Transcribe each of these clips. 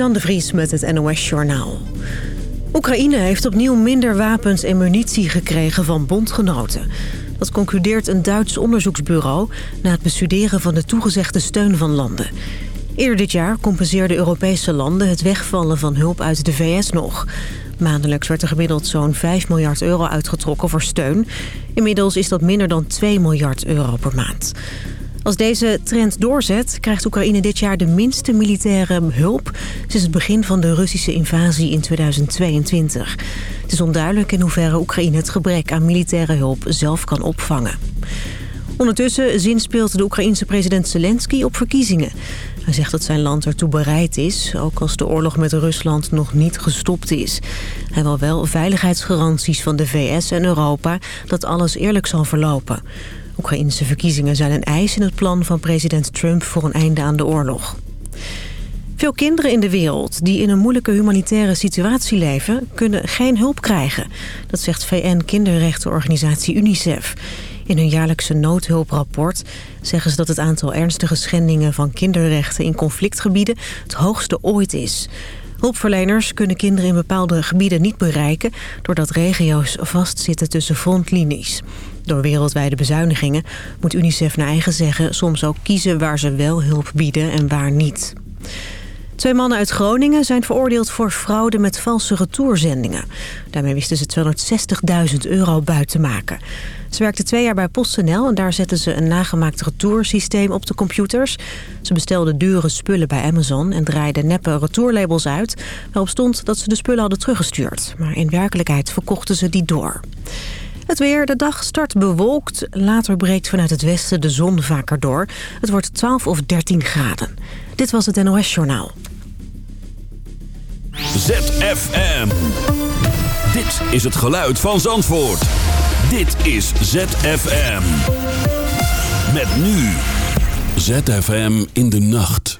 Suzanne de Vries met het NOS Journaal. Oekraïne heeft opnieuw minder wapens en munitie gekregen van bondgenoten. Dat concludeert een Duits onderzoeksbureau... na het bestuderen van de toegezegde steun van landen. Eerder dit jaar compenseerden Europese landen het wegvallen van hulp uit de VS nog. Maandelijks werd er gemiddeld zo'n 5 miljard euro uitgetrokken voor steun. Inmiddels is dat minder dan 2 miljard euro per maand. Als deze trend doorzet, krijgt Oekraïne dit jaar de minste militaire hulp... sinds het begin van de Russische invasie in 2022. Het is onduidelijk in hoeverre Oekraïne het gebrek aan militaire hulp zelf kan opvangen. Ondertussen zinspeelt de Oekraïense president Zelensky op verkiezingen. Hij zegt dat zijn land ertoe bereid is, ook als de oorlog met Rusland nog niet gestopt is. Hij wil wel veiligheidsgaranties van de VS en Europa dat alles eerlijk zal verlopen. Oekraïnse verkiezingen zijn een eis in het plan van president Trump voor een einde aan de oorlog. Veel kinderen in de wereld die in een moeilijke humanitaire situatie leven... kunnen geen hulp krijgen. Dat zegt VN-kinderrechtenorganisatie UNICEF. In hun jaarlijkse noodhulprapport zeggen ze dat het aantal ernstige schendingen van kinderrechten in conflictgebieden het hoogste ooit is. Hulpverleners kunnen kinderen in bepaalde gebieden niet bereiken... doordat regio's vastzitten tussen frontlinies. Door wereldwijde bezuinigingen moet UNICEF naar eigen zeggen... soms ook kiezen waar ze wel hulp bieden en waar niet. Twee mannen uit Groningen zijn veroordeeld voor fraude met valse retourzendingen. Daarmee wisten ze 260.000 euro buiten te maken. Ze werkten twee jaar bij PostNL en daar zetten ze een nagemaakt retoursysteem op de computers. Ze bestelden dure spullen bij Amazon en draaiden neppe retourlabels uit... waarop stond dat ze de spullen hadden teruggestuurd. Maar in werkelijkheid verkochten ze die door. Het weer, de dag start bewolkt. Later breekt vanuit het westen de zon vaker door. Het wordt 12 of 13 graden. Dit was het NOS Journaal. ZFM. Dit is het geluid van Zandvoort. Dit is ZFM. Met nu. ZFM in de nacht.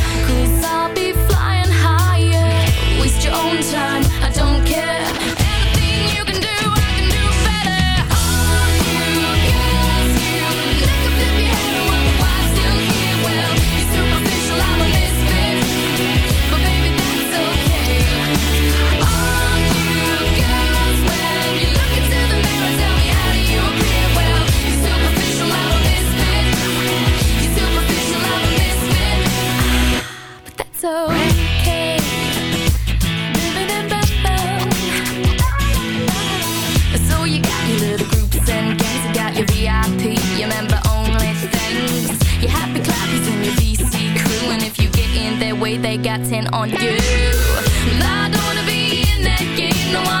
counting on you. I don't wanna be in that game, no,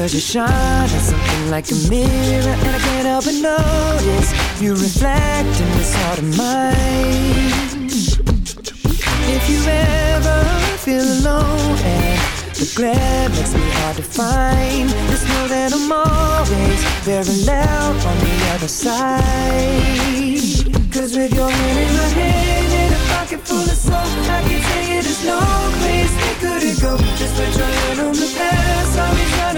Cause you shine like something like a mirror And I can't help but notice You reflect in this heart of mine. If you ever feel alone And the glare makes me hard to find Just know that I'm always Very loud on the other side. Cause with your hand in my hand And a pocket full of soul, I can tell you there's no place that could it go. Just put your hand on the past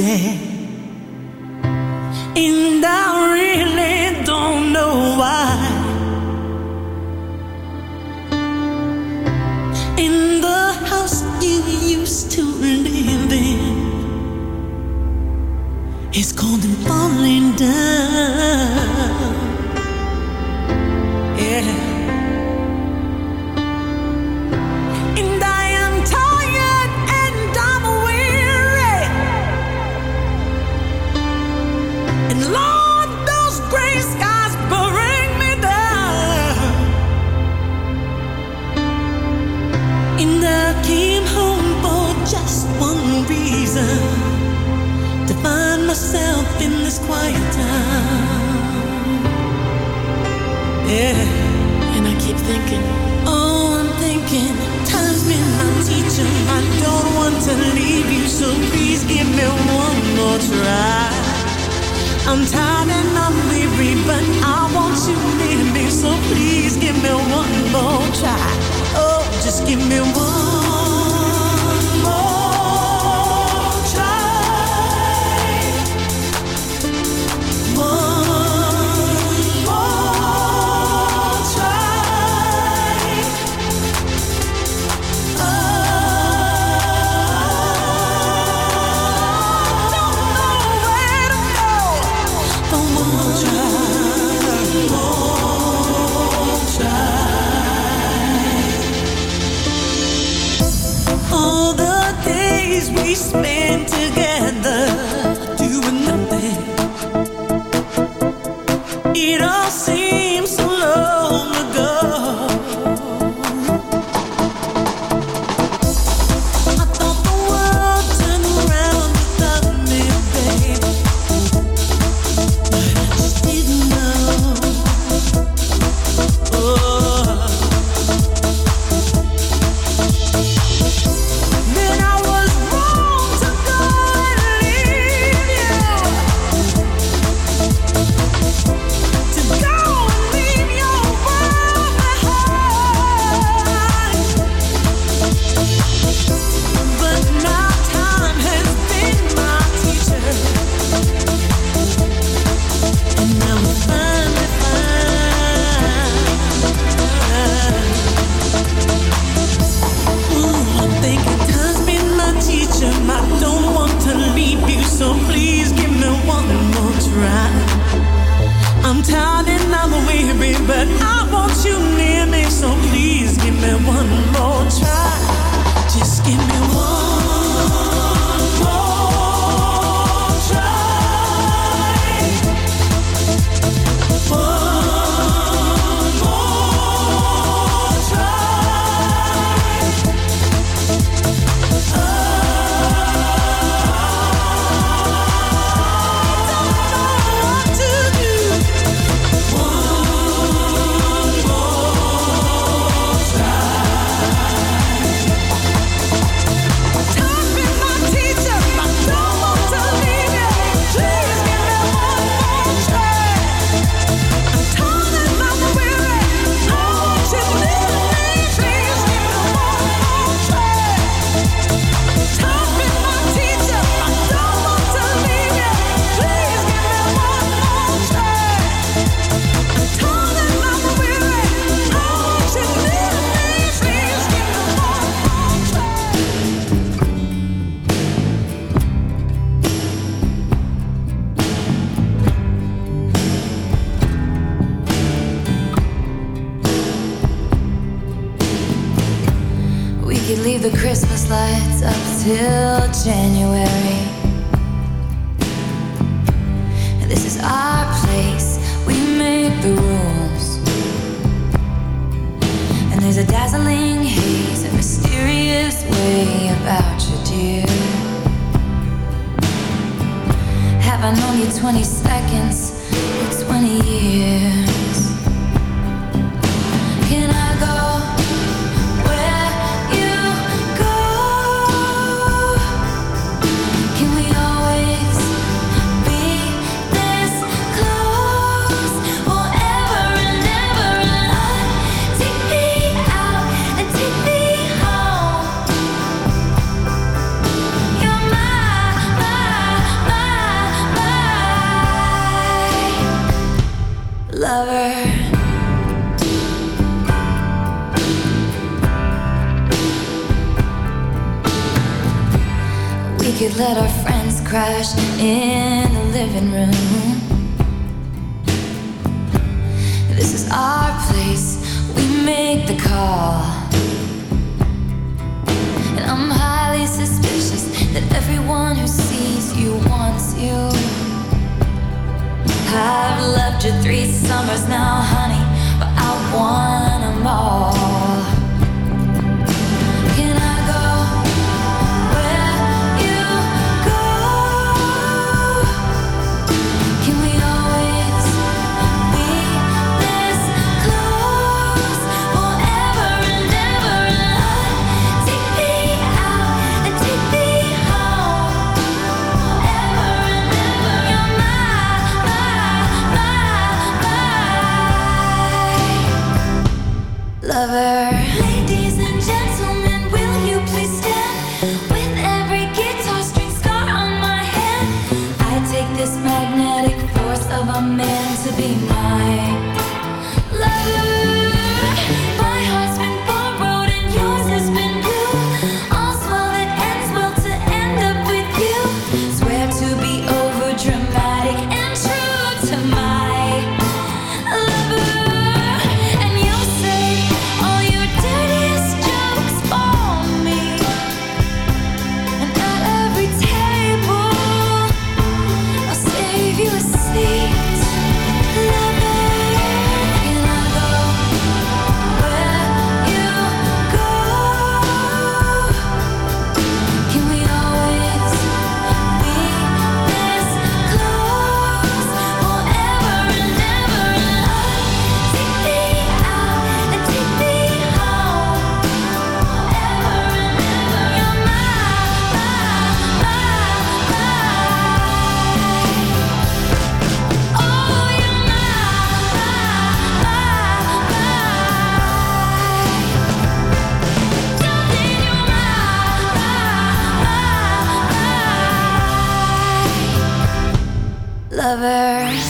day. spend together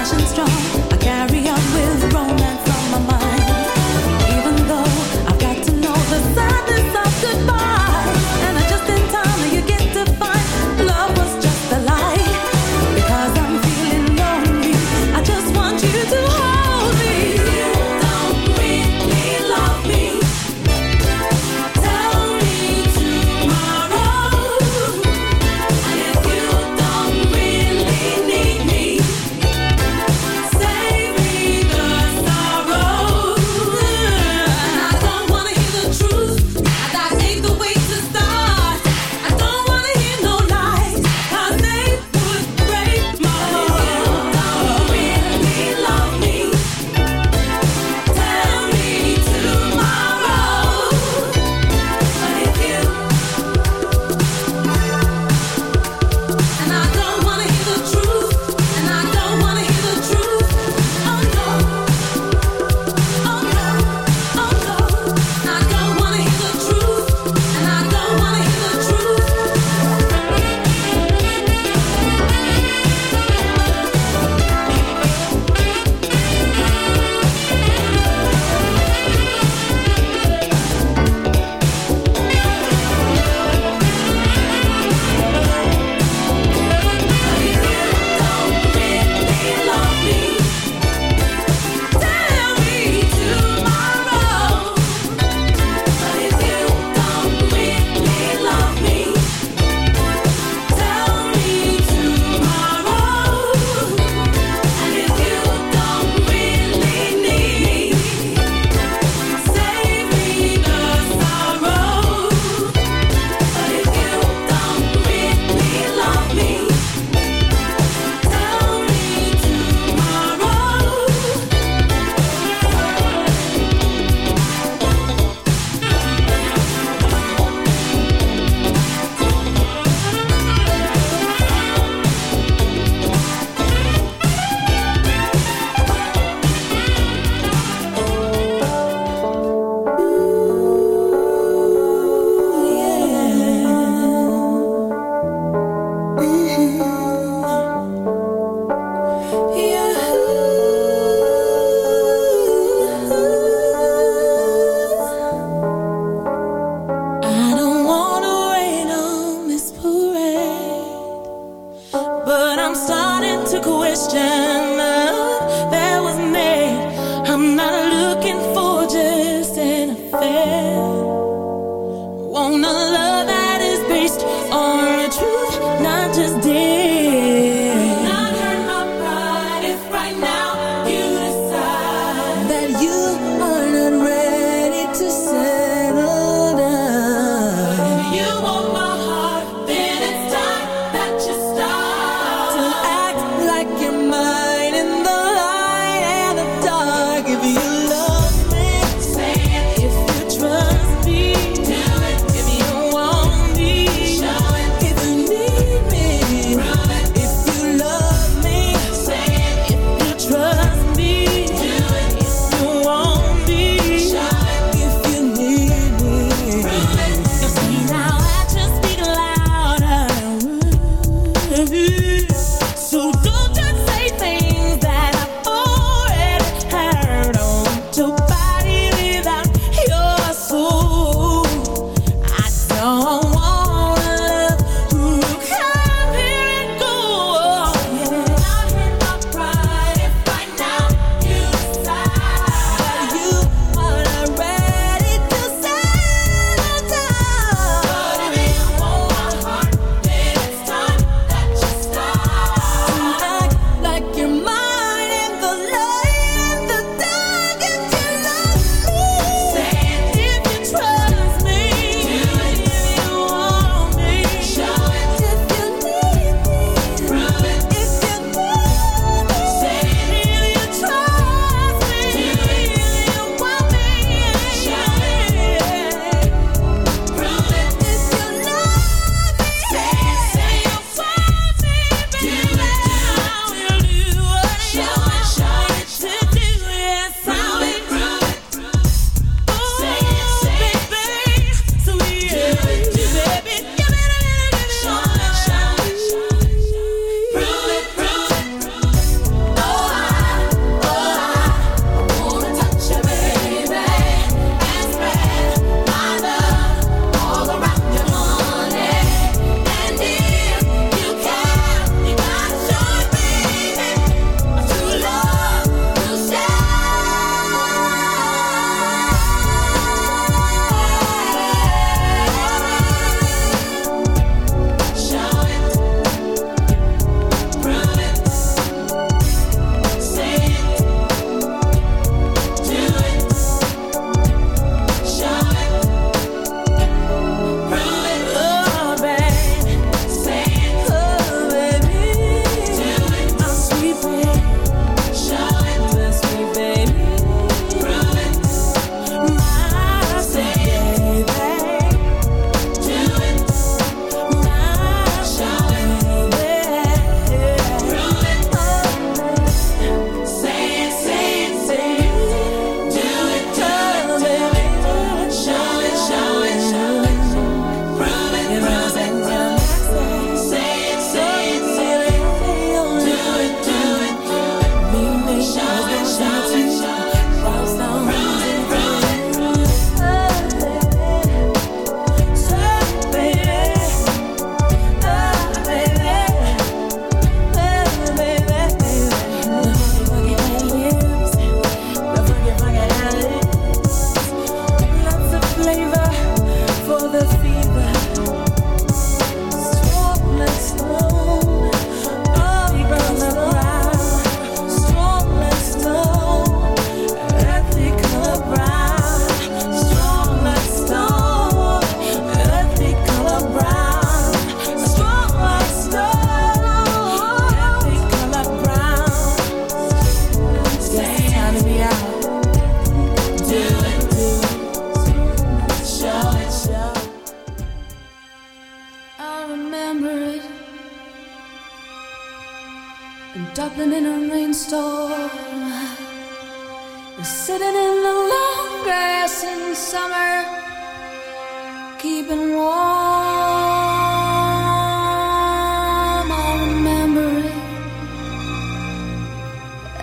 passion strong.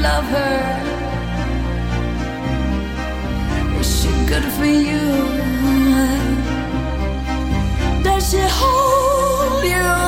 love her? Is she good for you? Does she hold you?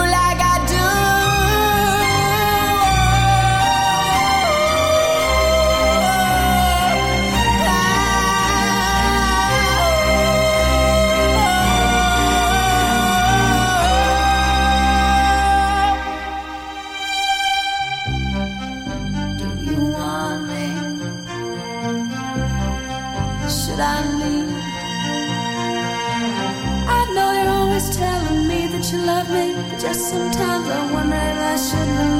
Sometimes I wonder if I should